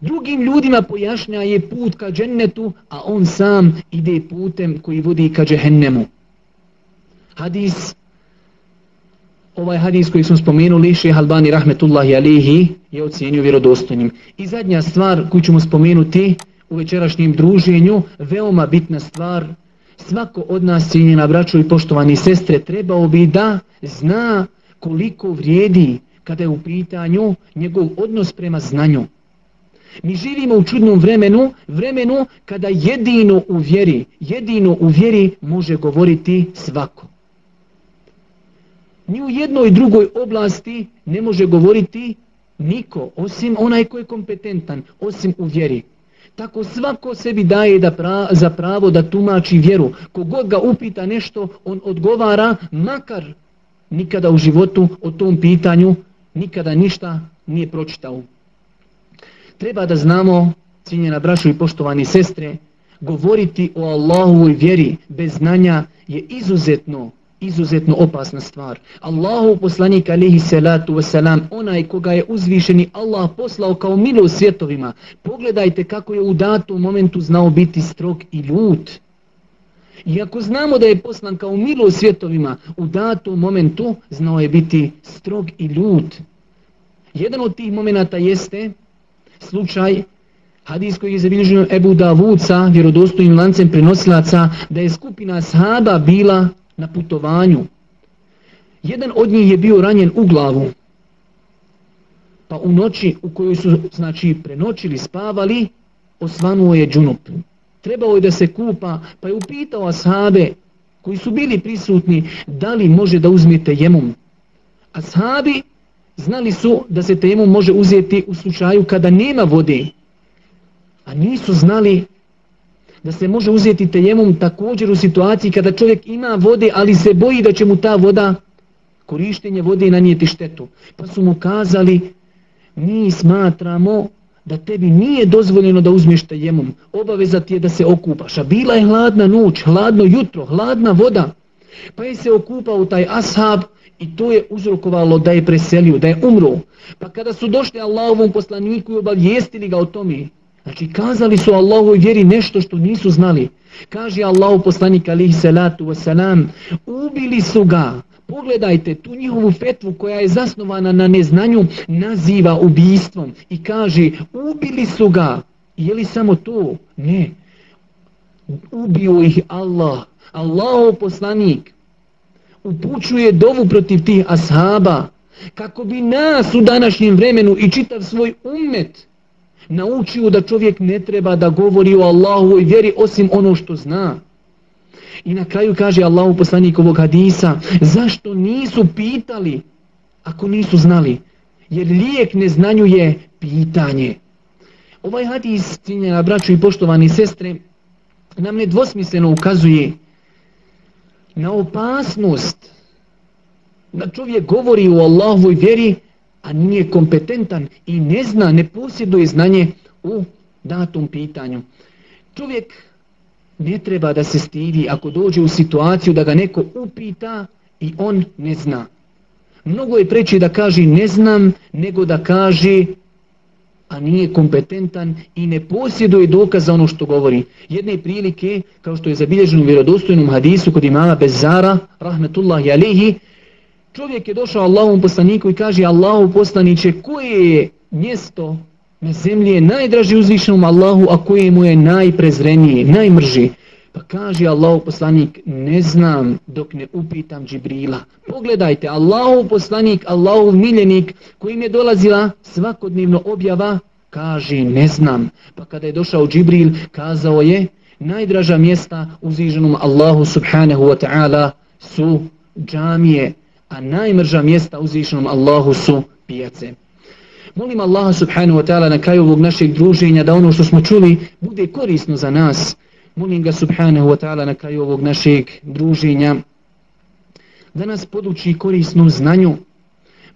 drugim ljudima pojašnjaje put ka džennetu, a on sam ide putem koji vodi ka džehennemu. Hadis ovaj hadis koji smo spomenuli, šeha Albani rahmetullahi alihi je ocjenio vjerodostojnim. I zadnja stvar koju ćemo spomenuti u večerašnjem druženju, veoma bitna stvar, svako od nas cijenjena braćo i poštovani sestre trebao bi da zna koliko vrijedi kada je u pitanju njegov odnos prema znanju. Mi živimo u čudnom vremenu, vremenu kada jedino u vjeri, jedino u vjeri može govoriti svako ni u jednoj drugoj oblasti ne može govoriti niko, osim onaj koji je kompetentan, osim u vjeri. Tako svako sebi daje da pra, za pravo da tumači vjeru. Kogod ga upita nešto, on odgovara, makar nikada u životu o tom pitanju nikada ništa nije pročitao. Treba da znamo, cijenjena brašu i poštovani sestre, govoriti o Allahovoj vjeri bez znanja je izuzetno izuzetno opasna stvar. Allahu poslanik alihi salatu wasalam, onaj koga je uzvišeni Allah poslao kao milo svjetovima, pogledajte kako je u datom momentu znao biti strog i ljut. Iako znamo da je poslan kao milo svjetovima, u datom momentu znao je biti strog i ljut. Jedan od tih momenata jeste slučaj Hadis koji je zabilježeno Ebu Davud sa vjerodostojnim lancem prenosilaca da je skupina sahaba bila na putovanju. Jedan od njih je bio ranjen u glavu. Pa u noći u kojoj su znači prenoćili, spavali, osvanuo je džunup. Trebao je da se kupa, pa je upitao ashabe koji su bili prisutni da li može da uzmete jemom. Ashabi znali su da se temu može uzeti u slučaju kada nema vode. A nisu znali da se može uzeti tejemom također u situaciji kada čovjek ima vode, ali se boji da će mu ta voda, korištenje vode nanijeti štetu. Pa su mu kazali, mi smatramo da tebi nije dozvoljeno da uzmeš tejemom. Obaveza ti je da se okupaš. A bila je hladna noć, hladno jutro, hladna voda. Pa je se okupao u taj ashab i to je uzrokovalo da je preselio, da je umro. Pa kada su došli Allahovom poslaniku i obavijestili ga o tome, Znači, kazali su Allahu vjeri nešto što nisu znali. Kaže Allahu poslanik alihi salatu wasalam, ubili su ga. Pogledajte tu njihovu fetvu koja je zasnovana na neznanju, naziva ubijstvom i kaže, ubili su ga. Je li samo to? Ne. Ubio ih Allah. Allahu poslanik upućuje dovu protiv tih ashaba kako bi nas u današnjem vremenu i čitav svoj umet naučio da čovjek ne treba da govori o Allahu i vjeri osim ono što zna. I na kraju kaže Allahu poslanik ovog hadisa, zašto nisu pitali ako nisu znali? Jer lijek neznanju je pitanje. Ovaj hadis, cijenjena braću i poštovani sestre, nam nedvosmisleno ukazuje na opasnost da čovjek govori o Allahovoj vjeri, a nije kompetentan i ne zna, ne posjeduje znanje u datom pitanju. Čovjek ne treba da se stidi ako dođe u situaciju da ga neko upita i on ne zna. Mnogo je preći da kaže ne znam, nego da kaže a nije kompetentan i ne posjeduje dokaz za ono što govori. Jedne prilike, kao što je zabilježeno u vjerodostojnom hadisu kod imama Bezara, rahmetullahi alihi, čovjek je došao Allahom poslaniku i kaže Allahu poslaniće koje je mjesto na zemlji najdraži uzvišenom Allahu, a koje mu je najprezrenije, najmrži. Pa kaže Allahu poslanik, ne znam dok ne upitam Džibrila. Pogledajte, Allahu poslanik, Allahu miljenik, kojim je dolazila svakodnevno objava, kaže ne znam. Pa kada je došao Džibril, kazao je, najdraža mjesta uzvišenom Allahu subhanahu wa ta'ala su džamije, a najmrža mjesta uzvišenom Allahu su pijace. Molim Allaha subhanahu wa ta'ala na kraju ovog našeg druženja da ono što smo čuli bude korisno za nas. Molim ga subhanahu wa ta'ala na kraju ovog našeg druženja da nas poduči korisnom znanju.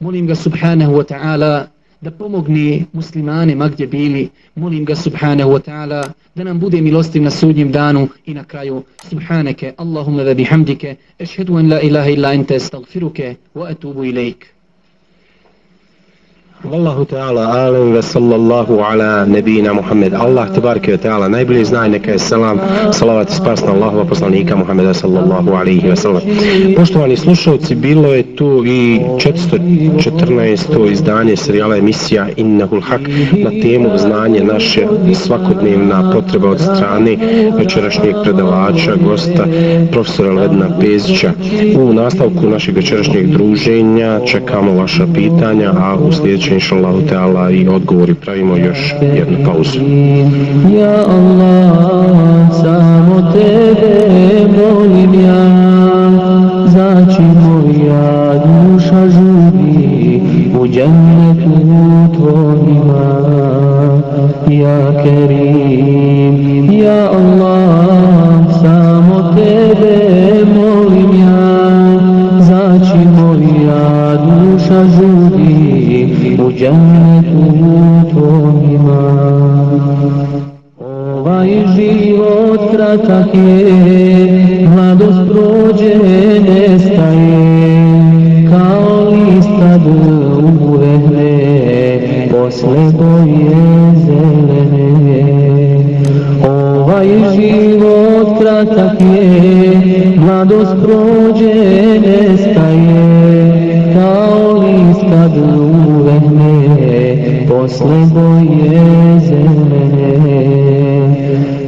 Molim ga subhanahu wa ta'ala da pomogne muslimane ma gdje bili. Molim ga subhanahu wa ta'ala da nam bude milostiv na sudnjem danu i na kraju. Subhaneke, Allahumma da bihamdike, ešhedu en la ilaha illa ente, stagfiruke, wa atubu ilaik. Wallahu ta'ala alem ve sallallahu ala nebina Muhammed. Allah tabarike ve ta'ala najbolje zna neka je selam, salavat i spas na Allahova poslanika Muhammeda sallallahu alaihi ve sallam. Poštovani slušalci, bilo je tu i 414. izdanje serijala emisija Innahul Hak na temu znanje naše svakodnevna potreba od strane večerašnjeg predavača, gosta, profesora Ledna Pezića. U nastavku našeg večerašnjeg druženja čekamo vaša pitanja, a u sljedećem inša Allah teala i odgovori pravimo još jednu pauzu. Ja Allah, samo tebe molim ja, zači moja duša žuri u džennetu tvojima. Ja Kerim, ja Allah, samo tebe molim ja, zači moja duša žuri džennetu tvojima. Ovaj život kratak je, mladost prođe, nestaje, kao lista uvehne, posle boje zelene. Ovaj život kratak je, mladost prođe, nestaje, posle boje zemlje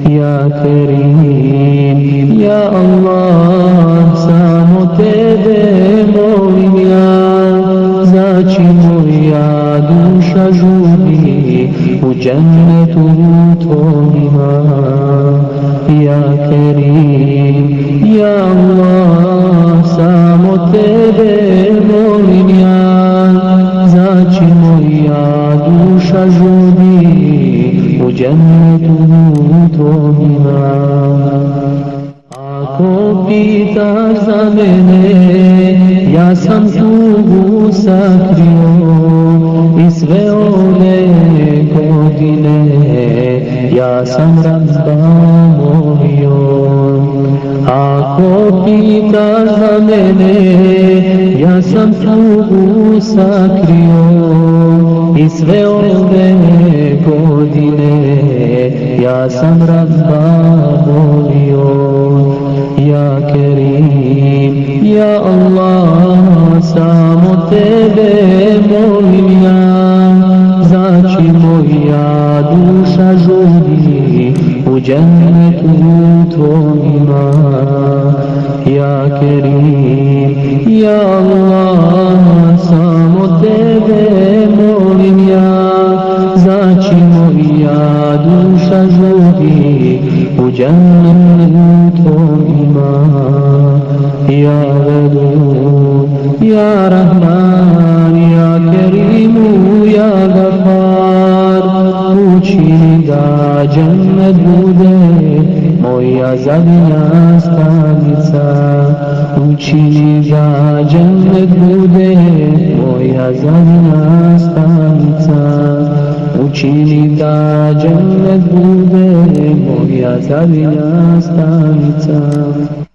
Ja Kerim, Ja Allah, samo tebe molim ja. Znači moja duša žudi u džennetu tvojima. Ja Kerim, Ja Allah, samo tebe molim ja. Znači moja duša žudi u džennetu tvojima Ako pitaš za mene, ja sam tugu sakrio i sve ove godine, ja sam rabba molio. Ako pitaš za mene, ja sam tugu sakrio i sve ove godine, ja sam razba volio Ja Kerim, Ja Allah, samo tebe molim ja, znači moja duša žudi u džennetu tvojima. Ja Kerim, Ja Allah, samo tebe molim ja, znači moja duša žudi u džennetu tvojima. Ja Vedud, Ja Rahman, Ja Kerimu, Ja Gafar, učini da džennet bude moja zadnja stanica. Učini da džennet bude moja zadnja stanica. Učini da džennet bude moja zadnja stanica.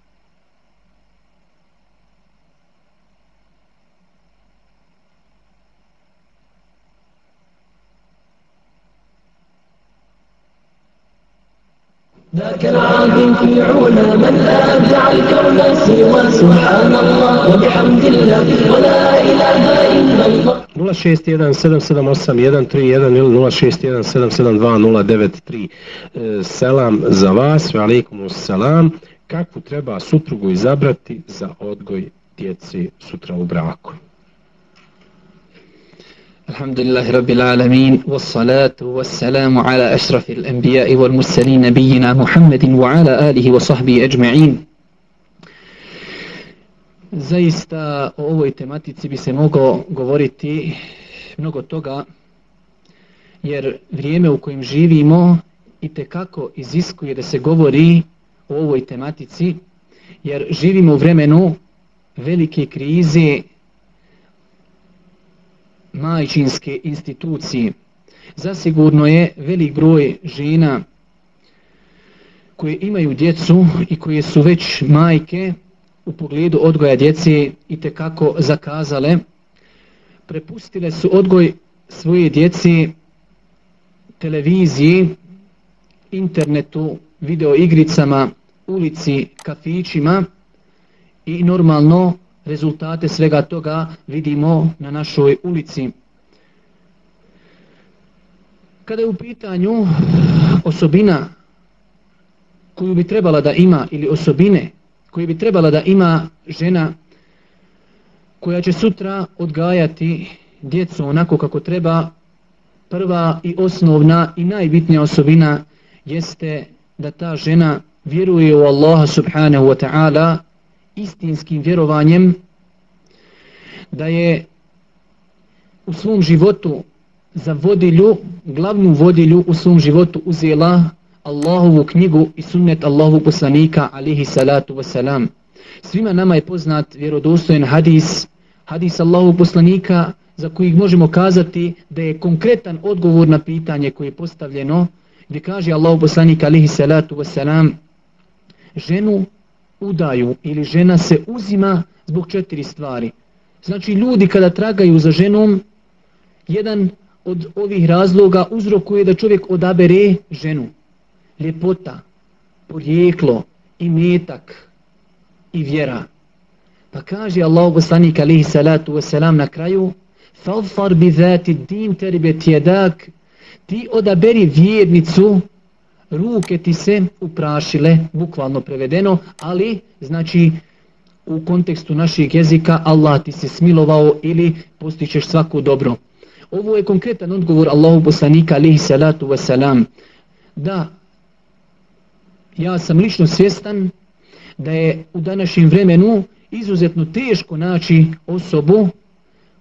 ذاك العظيم في علا من أبدع الكون سوى سبحان الله وبحمد الله ولا إله إلا الله 061778131 ili 061772093 E, selam za vas, alaikum selam kakvu treba suprugu izabrati za odgoj djeci sutra u braku الحمد لله رب العالمين والصلاة والسلام على أشرف الأنبياء والمرسلين نبينا محمد وعلى آله وصحبه أجمعين Zaista o ovoj tematici bi se moglo govoriti mnogo toga, jer vrijeme u kojem živimo i te kako iziskuje da se govori o ovoj tematici, jer živimo u vremenu velike krize majčinske institucije. Zasigurno je velik broj žena koje imaju djecu i koje su već majke u pogledu odgoja djece i te kako zakazale. Prepustile su odgoj svoje djece televiziji, internetu, videoigricama, ulici, kafićima i normalno rezultate svega toga vidimo na našoj ulici. Kada je u pitanju osobina koju bi trebala da ima ili osobine koje bi trebala da ima žena koja će sutra odgajati djecu onako kako treba, prva i osnovna i najbitnija osobina jeste da ta žena vjeruje u Allaha subhanahu wa ta'ala istinskim vjerovanjem da je u svom životu za vodilju, glavnu vodilju u svom životu uzela Allahovu knjigu i sunnet Allahovu poslanika alihi salatu wasalam. Svima nama je poznat vjerodostojen hadis, hadis Allahovu poslanika za kojih možemo kazati da je konkretan odgovor na pitanje koje je postavljeno gdje kaže Allahu poslanik alihi salatu wasalam ženu udaju ili žena se uzima zbog četiri stvari. Znači ljudi kada tragaju za ženom, jedan od ovih razloga uzrokuje da čovjek odabere ženu. Ljepota, porijeklo, imetak i vjera. Pa kaže Allah poslanik alihi salatu wasalam na kraju, Fadfar bi zati din teribet jedak. Ti odaberi vjernicu, ruke ti se uprašile, bukvalno prevedeno, ali znači u kontekstu našeg jezika Allah ti se smilovao ili postićeš svako dobro. Ovo je konkretan odgovor Allahu poslanika alihi salatu wasalam da ja sam lično svjestan da je u današnjem vremenu izuzetno teško naći osobu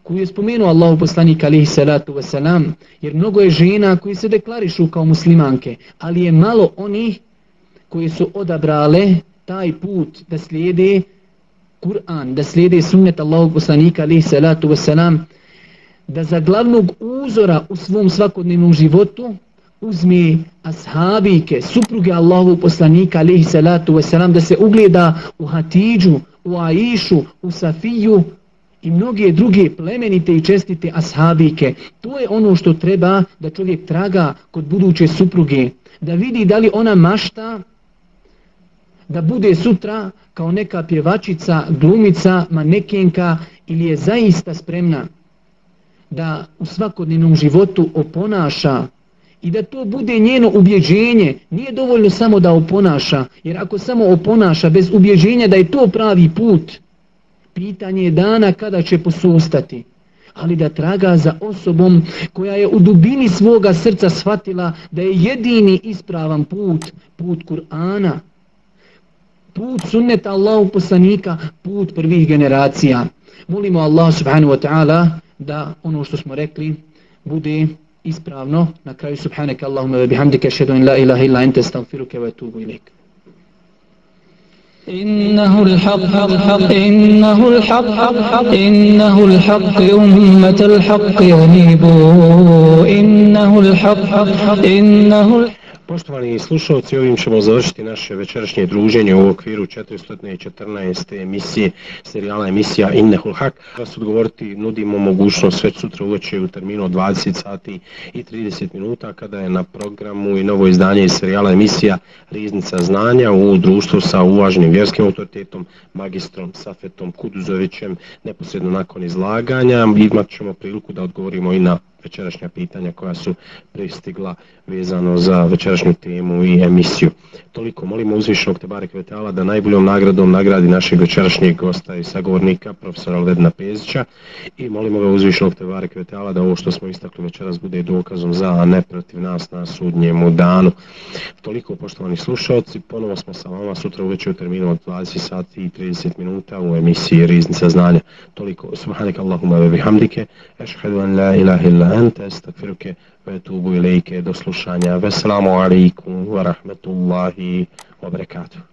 koju je spomenuo Allahu poslanik alihi salatu wasalam, jer mnogo je žena koji se deklarišu kao muslimanke, ali je malo onih koji su odabrale taj put da slijede Kur'an, da slijede sunnet Allahu poslanika alihi salatu wasalam, da za glavnog uzora u svom svakodnevnom životu uzme ashabike, supruge Allahu poslanika alihi salatu wasalam, da se ugleda u Hatidžu, u Aishu, u Safiju, i mnoge druge plemenite i čestite ashabike. To je ono što treba da čovjek traga kod buduće supruge. Da vidi da li ona mašta da bude sutra kao neka pjevačica, glumica, manekenka ili je zaista spremna da u svakodnevnom životu oponaša i da to bude njeno ubjeđenje. Nije dovoljno samo da oponaša, jer ako samo oponaša bez ubjeđenja da je to pravi put, pitanje je dana kada će posustati ali da traga za osobom koja je u dubini svoga srca shvatila da je jedini ispravan put, put Kur'ana, put sunneta Allahu poslanika, put prvih generacija. Molimo Allah subhanahu wa ta'ala da ono što smo rekli bude ispravno. Na kraju subhanaka Allahumma wa bihamdika ashhadu an la ilaha illa anta astaghfiruka wa atubu ilaik. إنه الحق إنه الحق إنه الحق أمة الحق ينيبوا إنه الحق إنه الحق. Poštovani slušalci, ovim ćemo završiti naše večerašnje druženje u okviru 414. emisije, serijala emisija Innehul Hak. Vas odgovoriti, nudimo mogućnost već sutra uveče u terminu od 20 sati i 30 minuta, kada je na programu i novo izdanje iz serijala emisija Riznica znanja u društvu sa uvaženim vjerskim autoritetom, magistrom Safetom Kuduzovićem, neposredno nakon izlaganja. Imat ćemo priliku da odgovorimo i na večerašnja pitanja koja su pristigla vezano za večerašnju temu i emisiju. Toliko molimo uzvišnog Tebare Kvetala da najboljom nagradom nagradi našeg večerašnjeg gosta i sagovornika, profesora Ledna Pezića i molimo ga uzvišnog Tebare Kvetala da ovo što smo istakli večeras bude dokazom za, a ne protiv nas na sudnjemu danu. Toliko poštovani slušalci, ponovo smo sa vama sutra uveče u terminu od 20 sati i 30 minuta u emisiji Riznica znanja. Toliko, subhanak Allahumma ve bihamdike, ešhedu an la ilaha illa ente, stakfiruke, ve tubu ilike, do slušanja. Veselamu alaikum wa rahmetullahi wa barakatuh.